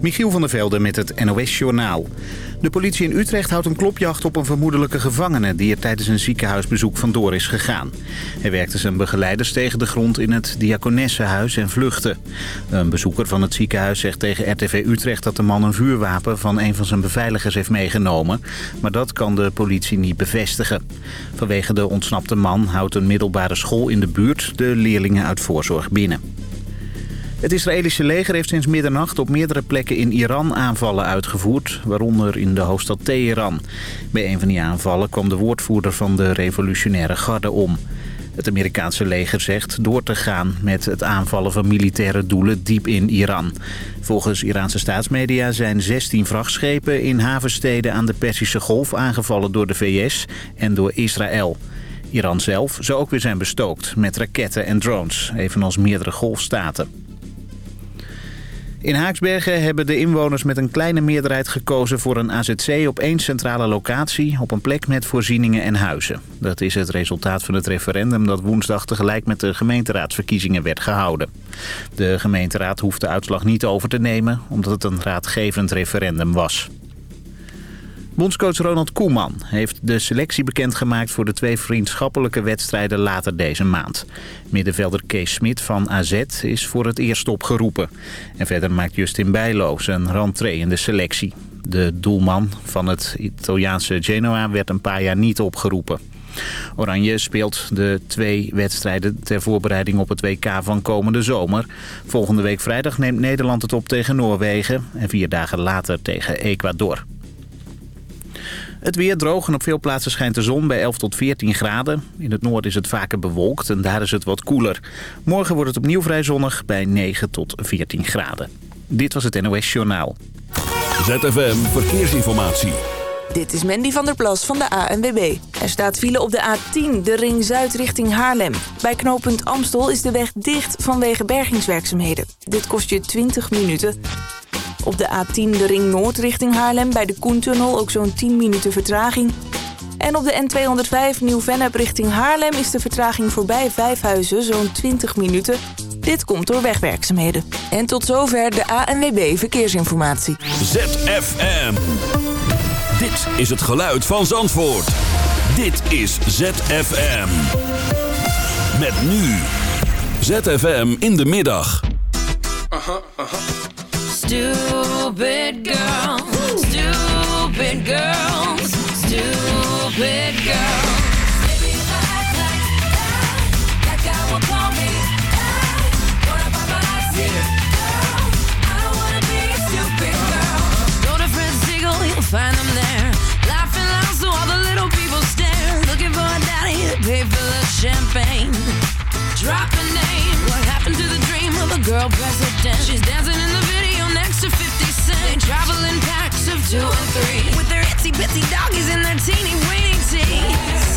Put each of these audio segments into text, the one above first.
Michiel van der Velde met het NOS-journaal. De politie in Utrecht houdt een klopjacht op een vermoedelijke gevangene... die er tijdens een ziekenhuisbezoek vandoor is gegaan. Hij werkte zijn begeleiders tegen de grond in het Diakonessenhuis en vluchtte. Een bezoeker van het ziekenhuis zegt tegen RTV Utrecht... dat de man een vuurwapen van een van zijn beveiligers heeft meegenomen. Maar dat kan de politie niet bevestigen. Vanwege de ontsnapte man houdt een middelbare school in de buurt... de leerlingen uit voorzorg binnen. Het Israëlische leger heeft sinds middernacht op meerdere plekken in Iran aanvallen uitgevoerd, waaronder in de hoofdstad Teheran. Bij een van die aanvallen kwam de woordvoerder van de revolutionaire garde om. Het Amerikaanse leger zegt door te gaan met het aanvallen van militaire doelen diep in Iran. Volgens Iraanse staatsmedia zijn 16 vrachtschepen in havensteden aan de Persische Golf aangevallen door de VS en door Israël. Iran zelf zou ook weer zijn bestookt met raketten en drones, evenals meerdere golfstaten. In Haaksbergen hebben de inwoners met een kleine meerderheid gekozen voor een AZC op één centrale locatie op een plek met voorzieningen en huizen. Dat is het resultaat van het referendum dat woensdag tegelijk met de gemeenteraadsverkiezingen werd gehouden. De gemeenteraad hoeft de uitslag niet over te nemen omdat het een raadgevend referendum was. Bondscoach Ronald Koeman heeft de selectie bekendgemaakt voor de twee vriendschappelijke wedstrijden later deze maand. Middenvelder Kees Smit van AZ is voor het eerst opgeroepen. En verder maakt Justin Bijlo zijn rentree in de selectie. De doelman van het Italiaanse Genoa werd een paar jaar niet opgeroepen. Oranje speelt de twee wedstrijden ter voorbereiding op het WK van komende zomer. Volgende week vrijdag neemt Nederland het op tegen Noorwegen en vier dagen later tegen Ecuador. Het weer droog en op veel plaatsen schijnt de zon bij 11 tot 14 graden. In het noorden is het vaker bewolkt en daar is het wat koeler. Morgen wordt het opnieuw vrij zonnig bij 9 tot 14 graden. Dit was het NOS Journaal. ZFM Verkeersinformatie. Dit is Mandy van der Plas van de ANWB. Er staat file op de A10, de ring zuid richting Haarlem. Bij knooppunt Amstel is de weg dicht vanwege bergingswerkzaamheden. Dit kost je 20 minuten. Op de A10 de ring noord richting Haarlem bij de Koentunnel ook zo'n 10 minuten vertraging. En op de N205 Nieuw-Vennep richting Haarlem is de vertraging voorbij Vijfhuizen zo'n 20 minuten. Dit komt door wegwerkzaamheden. En tot zover de ANWB Verkeersinformatie. ZFM. Dit is het geluid van Zandvoort. Dit is ZFM. Met nu. ZFM in de middag. Stupid girl, stupid girls, stupid? Girl, I don't wanna be a stupid girl. Find them there. Laughing loud so all the little people stare. Looking for a daddy to pay for the champagne. Drop a name. What happened to the dream of a girl president? She's dancing in the to 50 Cent. They travel in packs of two and three. With their itsy bitsy doggies and their teeny weeny teeth.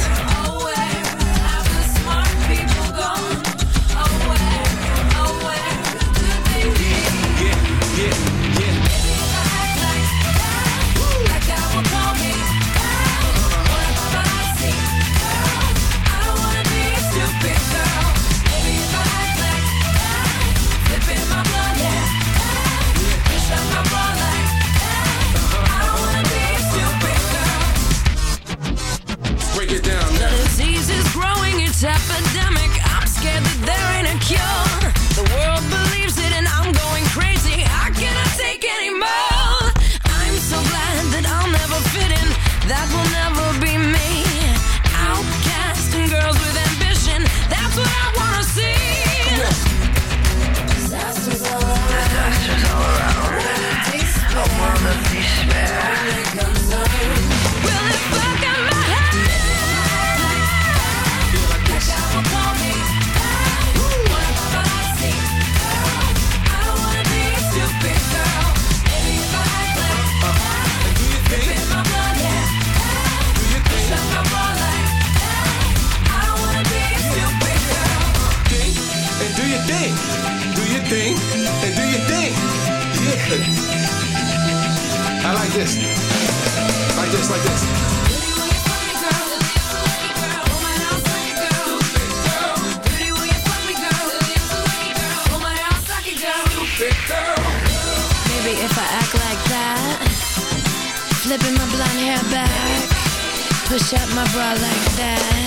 push up my bra like that.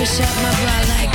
Push up my bra like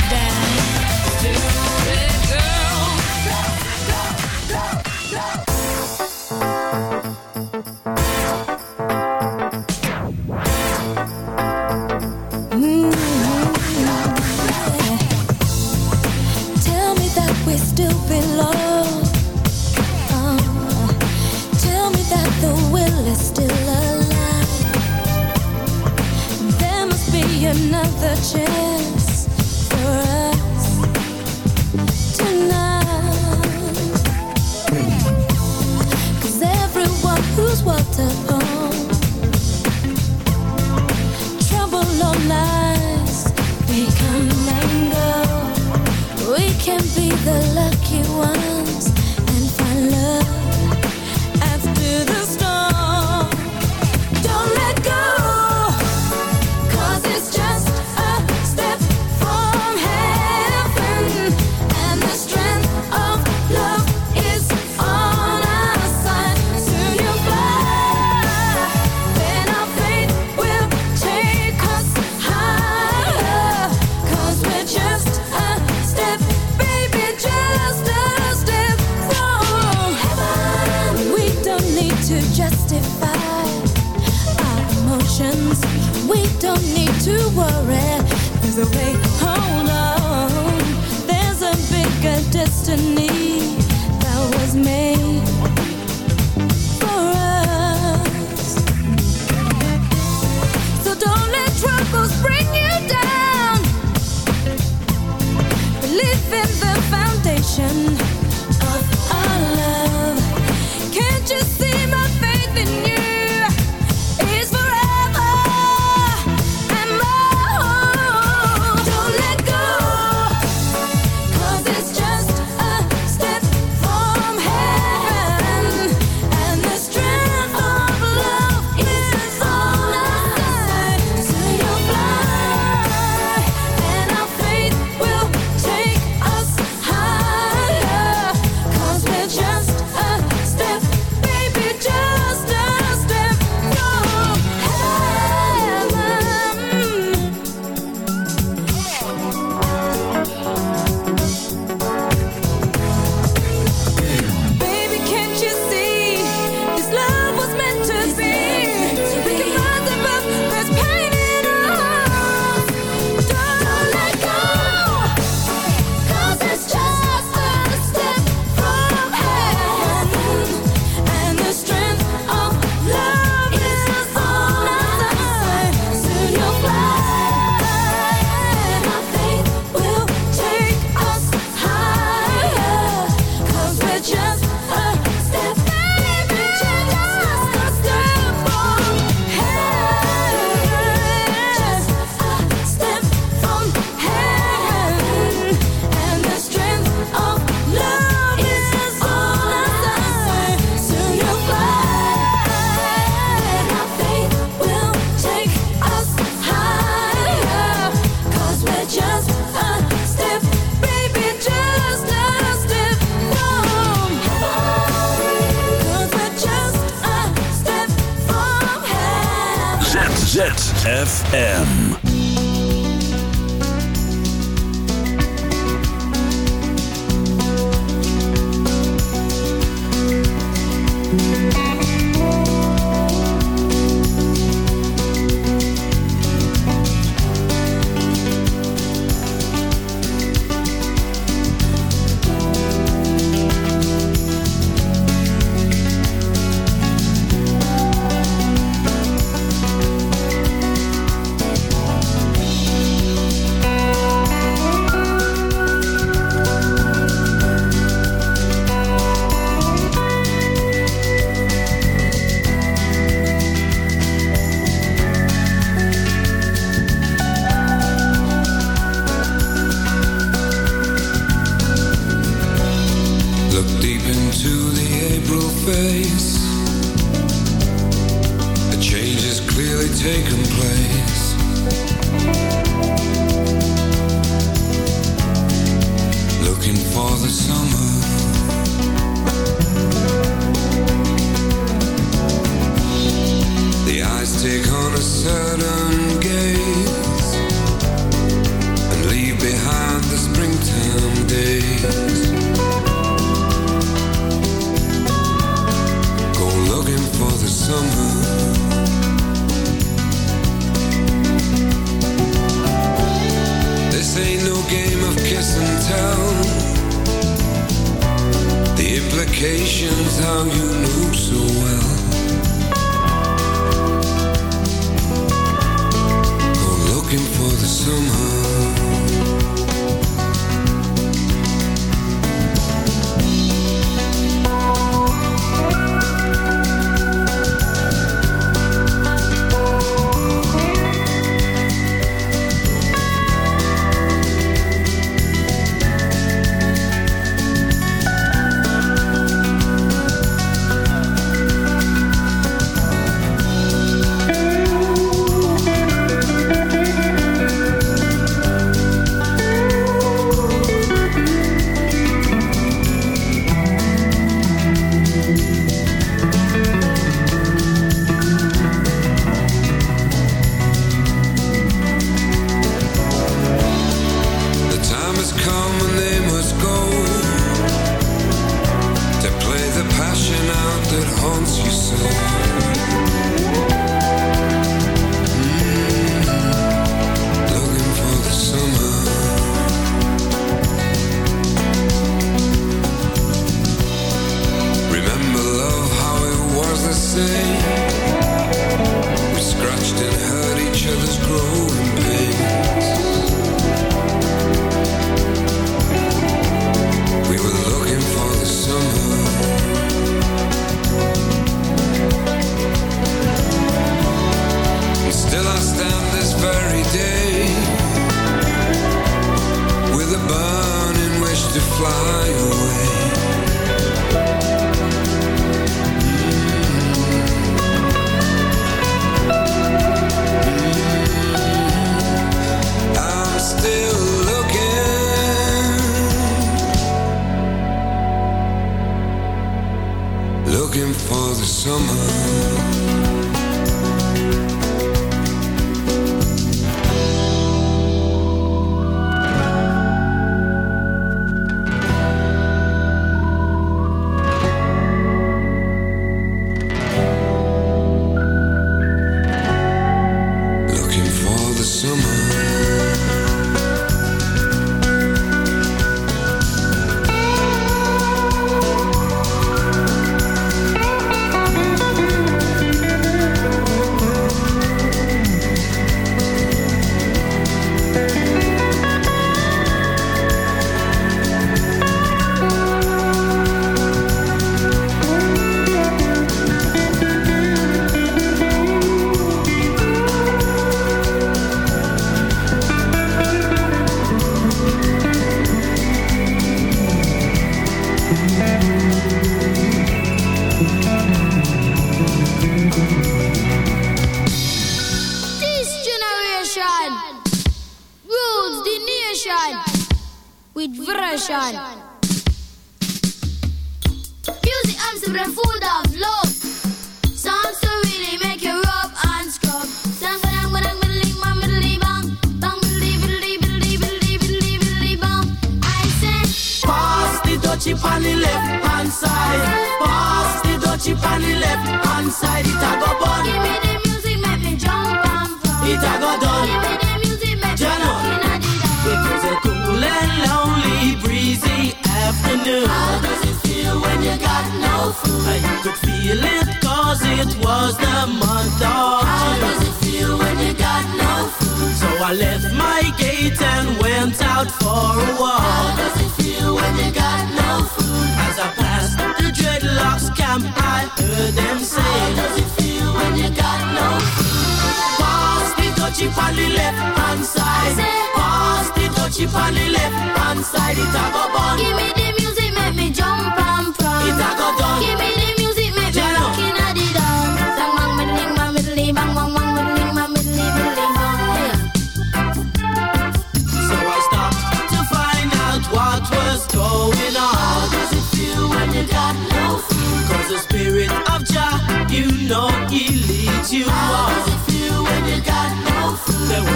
dutchie on the left hand side. Pass the dutchie on the left hand side. It a go burn. Give me the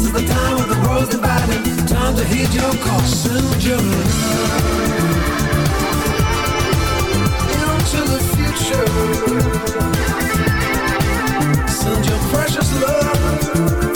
This is the time of the world's dividing. Time to heed your call. Send your into the future. Send your precious love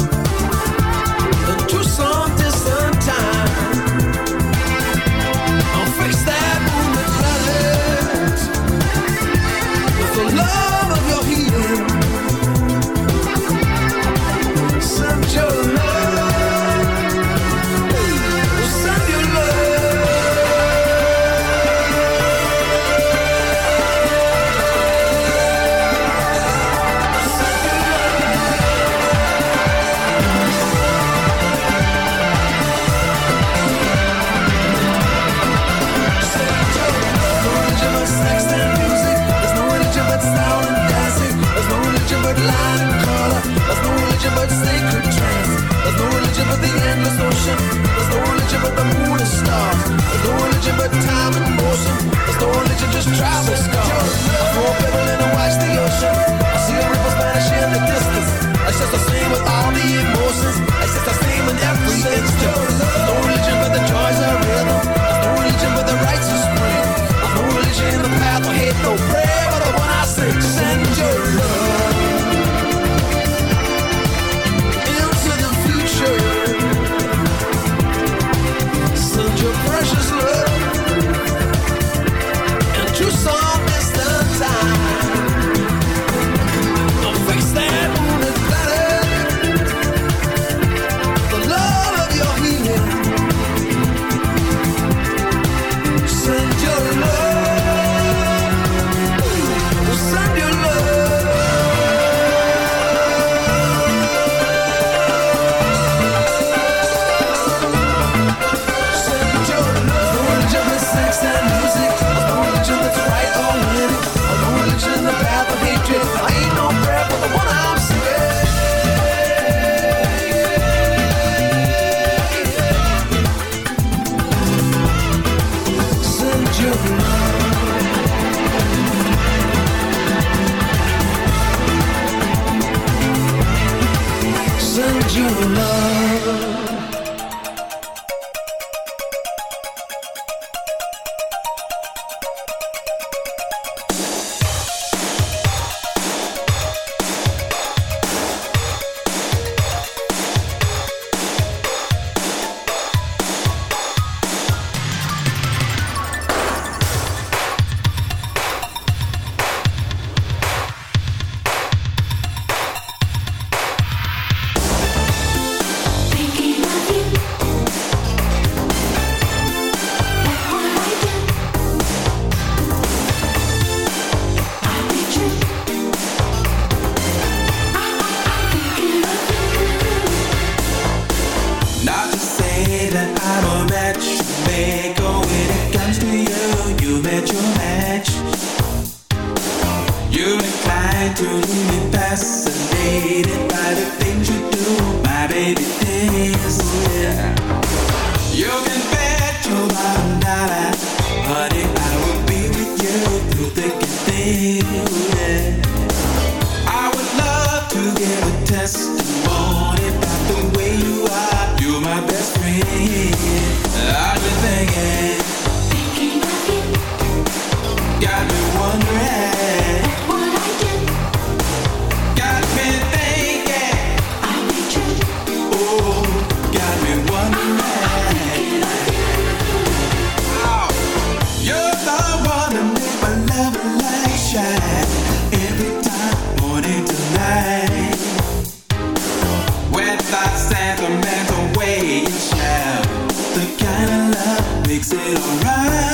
you alone. Makes it alright.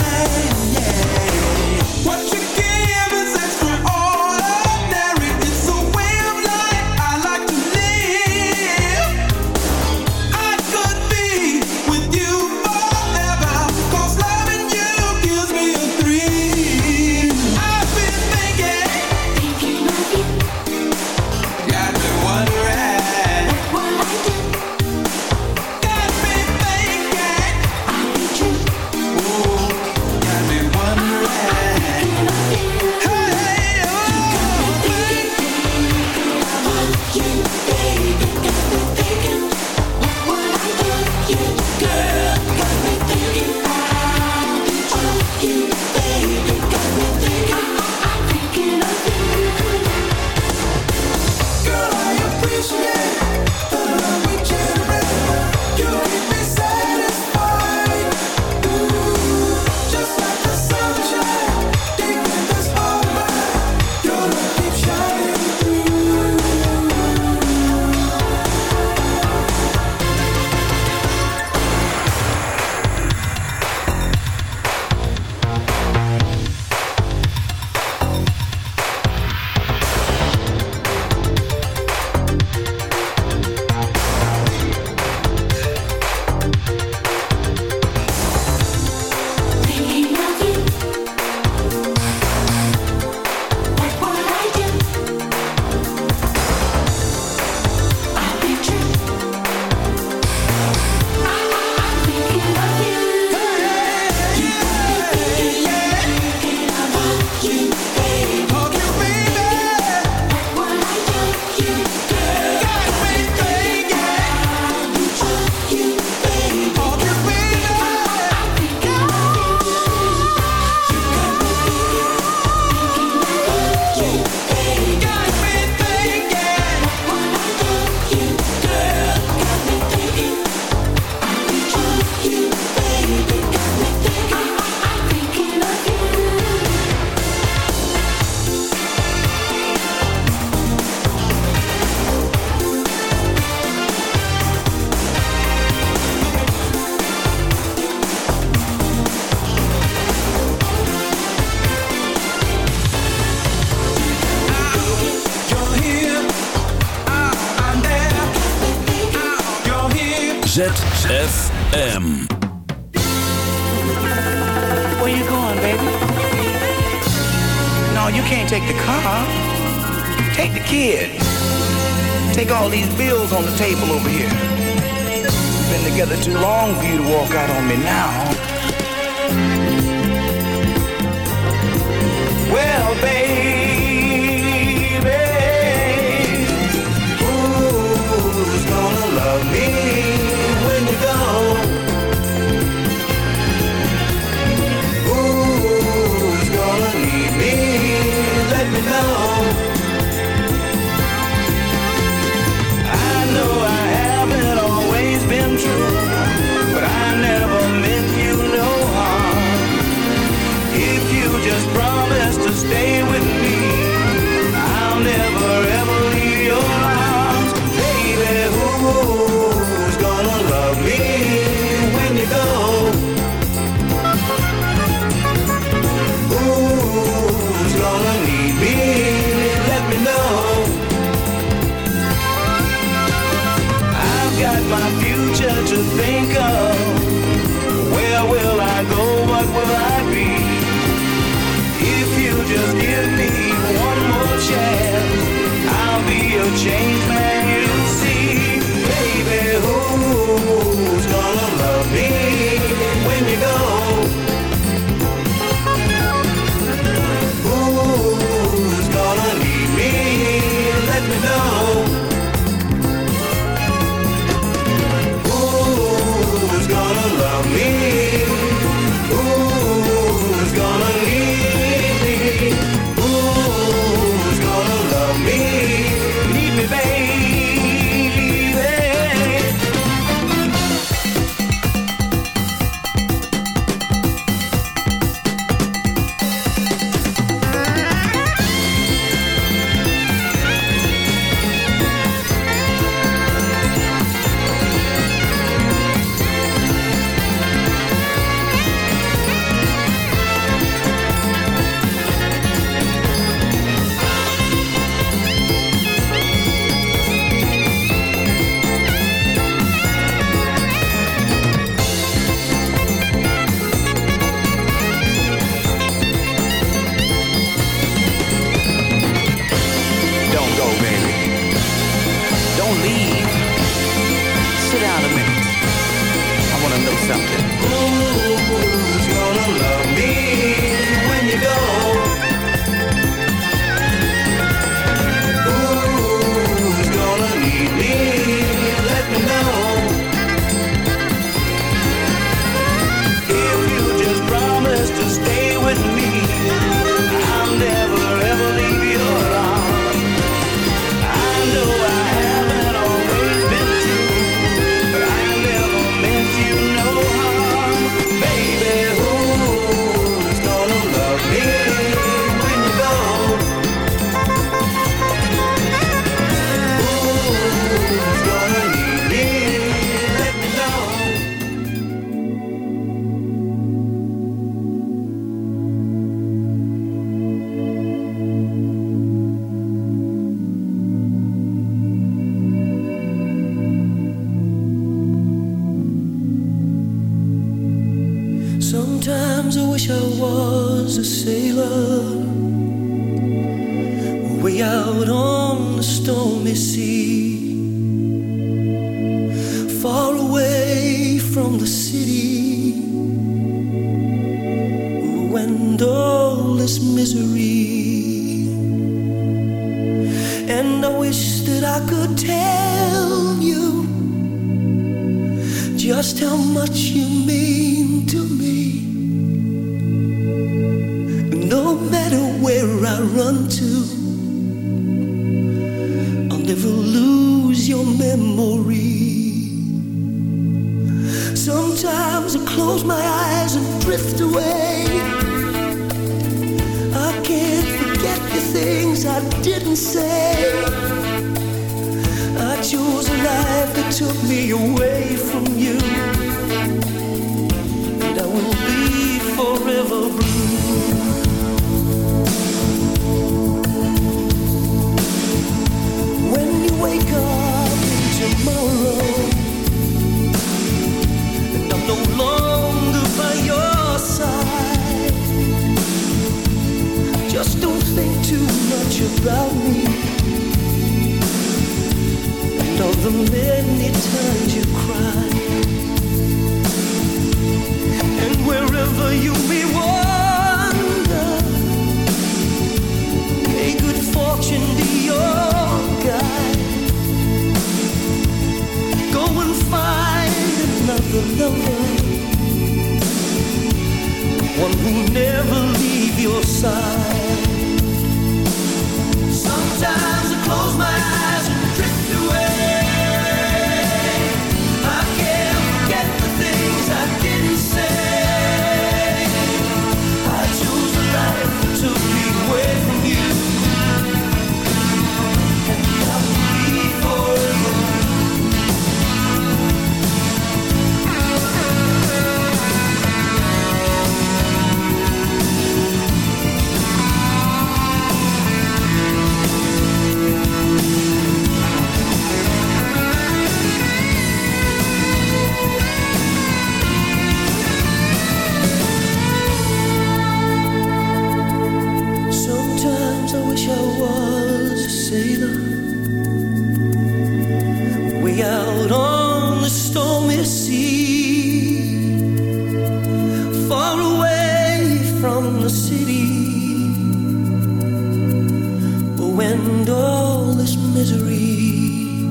and all this misery.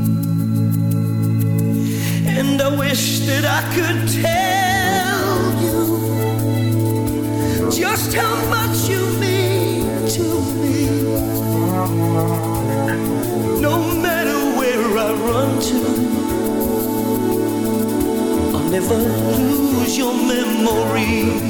And I wish that I could tell you just how much you mean to me. No matter where I run to, I'll never lose your memory.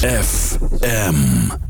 ZFM.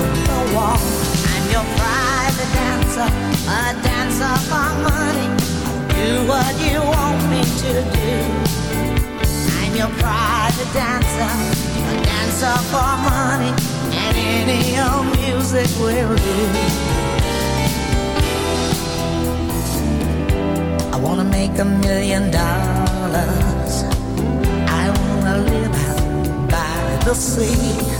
the. I'm your private dancer, a dancer for money. Do what you want me to do. I'm your private dancer, a dancer for money, and any old music will do. I wanna make a million dollars. I wanna live by the sea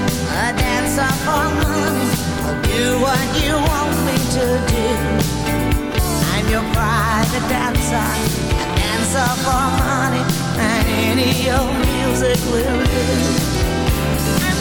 mess up on money. I'll do what you want me to do. I'm your private dancer. I dance up for money, and any old music will do. I'm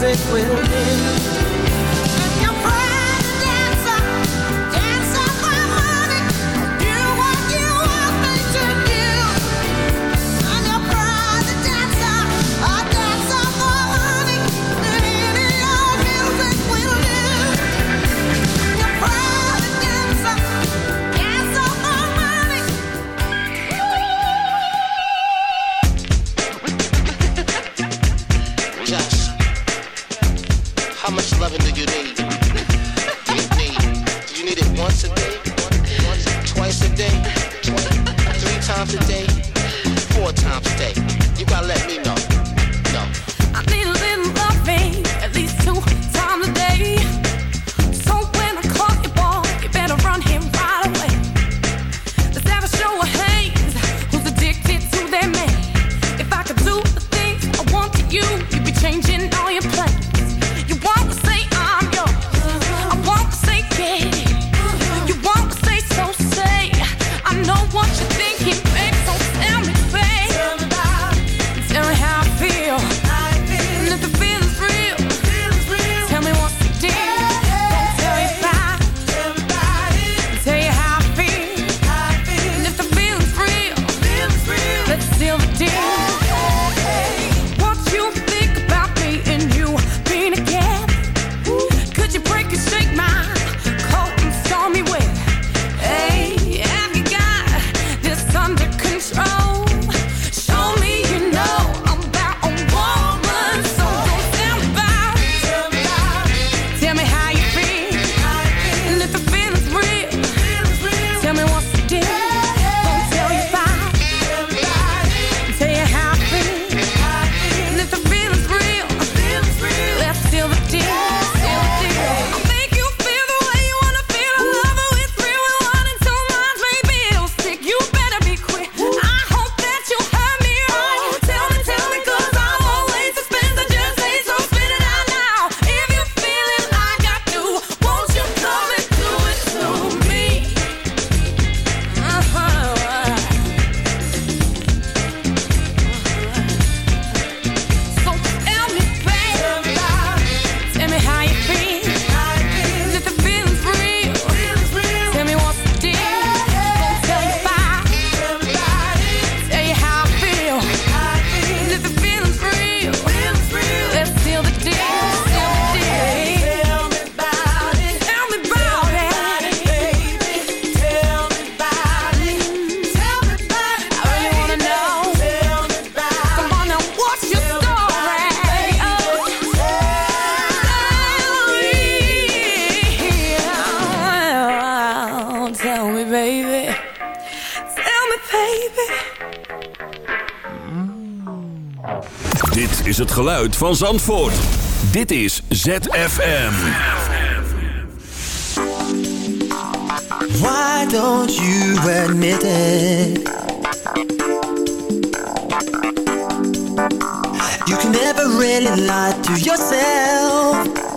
It will end. Dit is het geluid van Zandvoort. Dit is ZFM. Why don't you admit it? You can never really lie to yourself.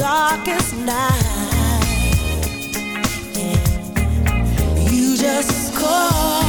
darkest night. You just call.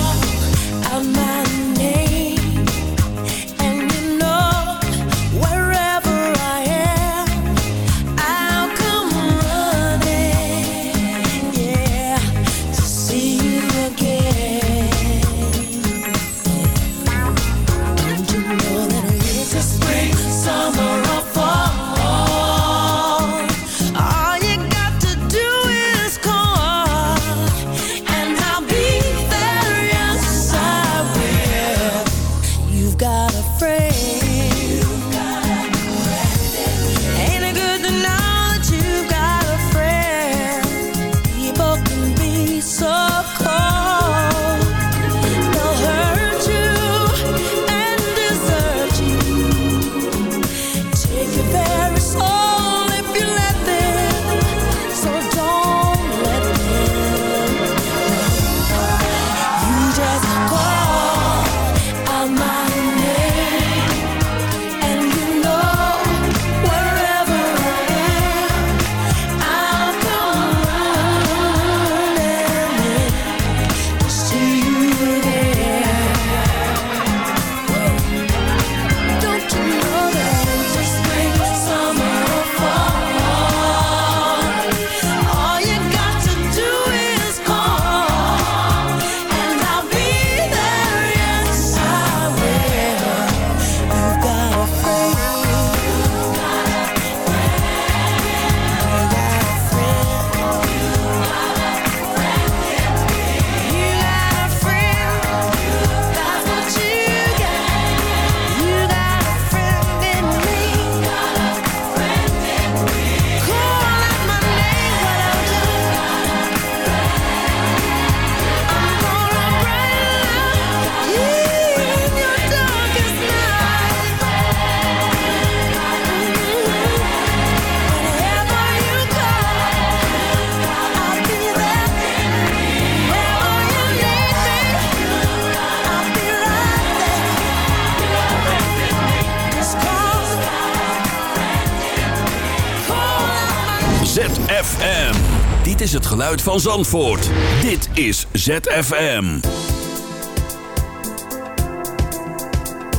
geluid van Zandvoort. Dit is ZFM.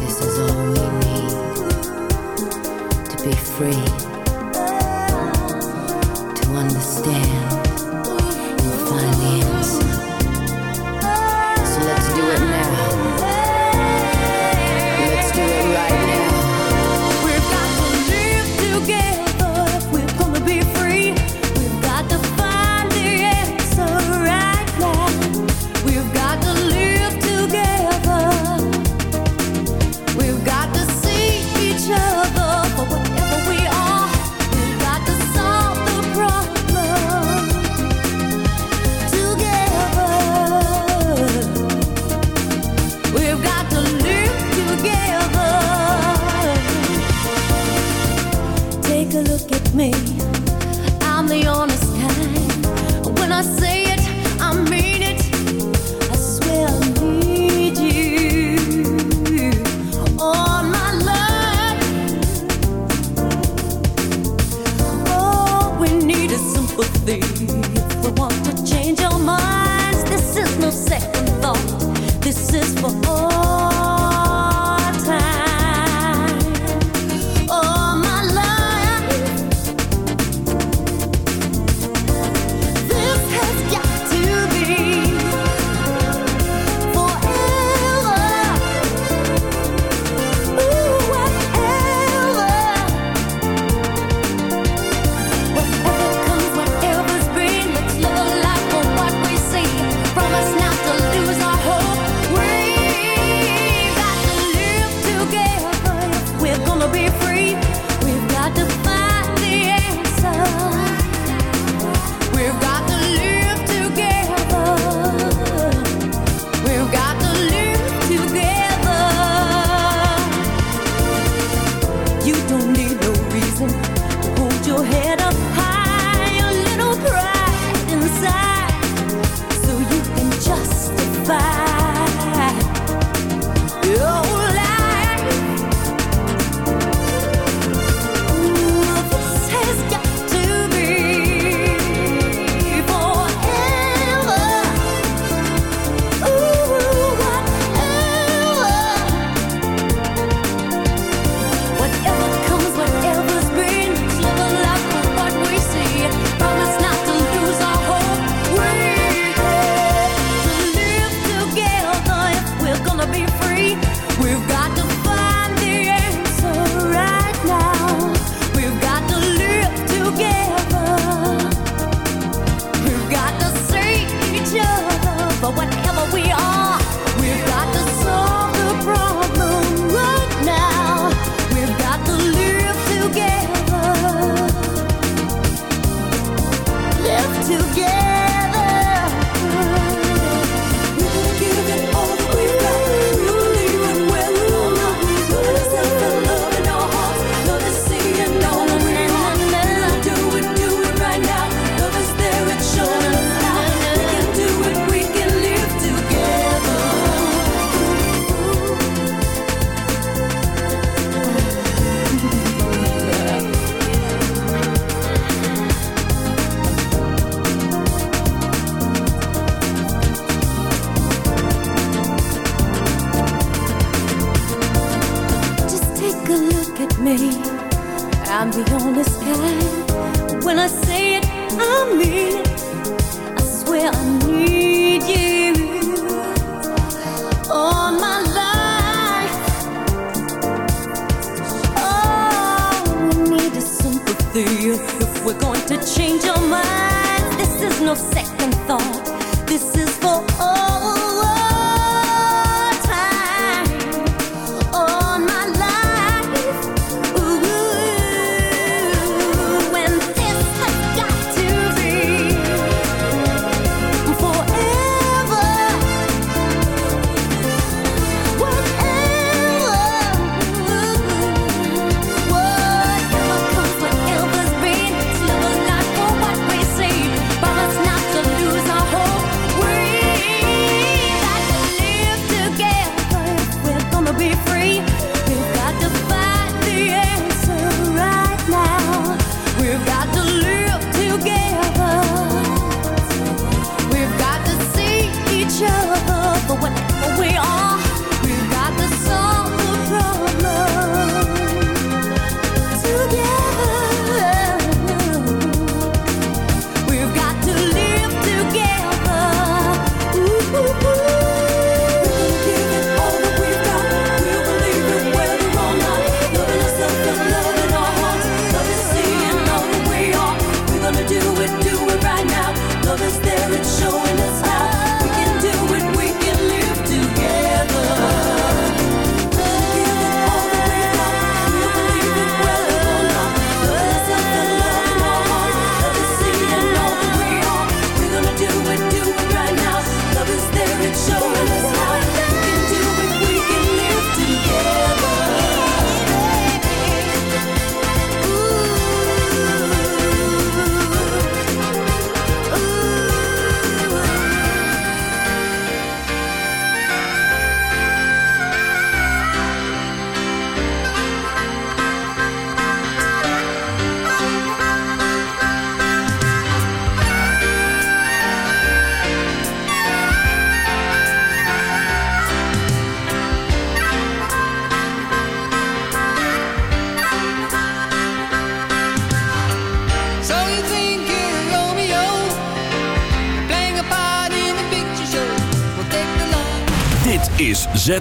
This is all we need to be free. for me.